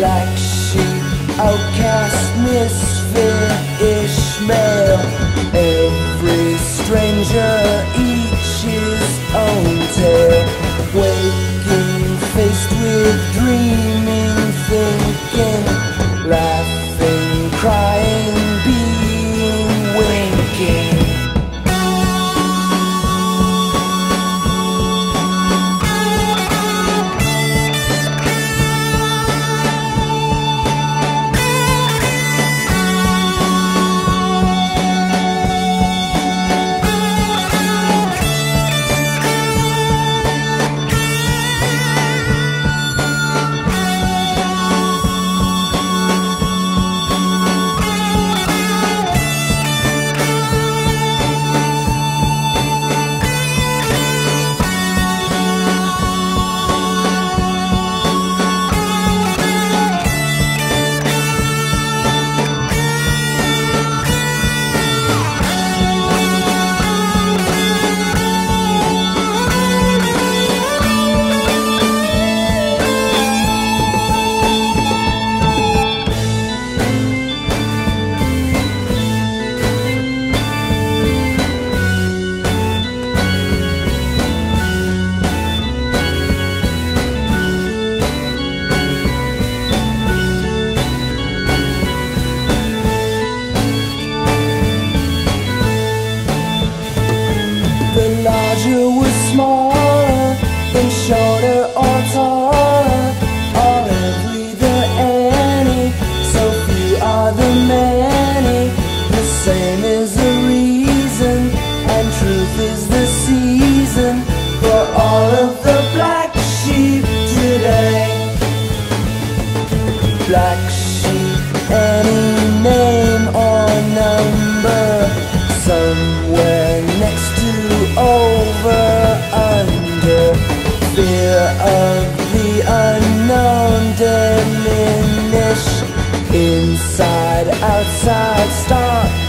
black sheep, outcast, misfit, Ishmael. Every stranger, each his own. of the unknown diminish Inside, outside, stop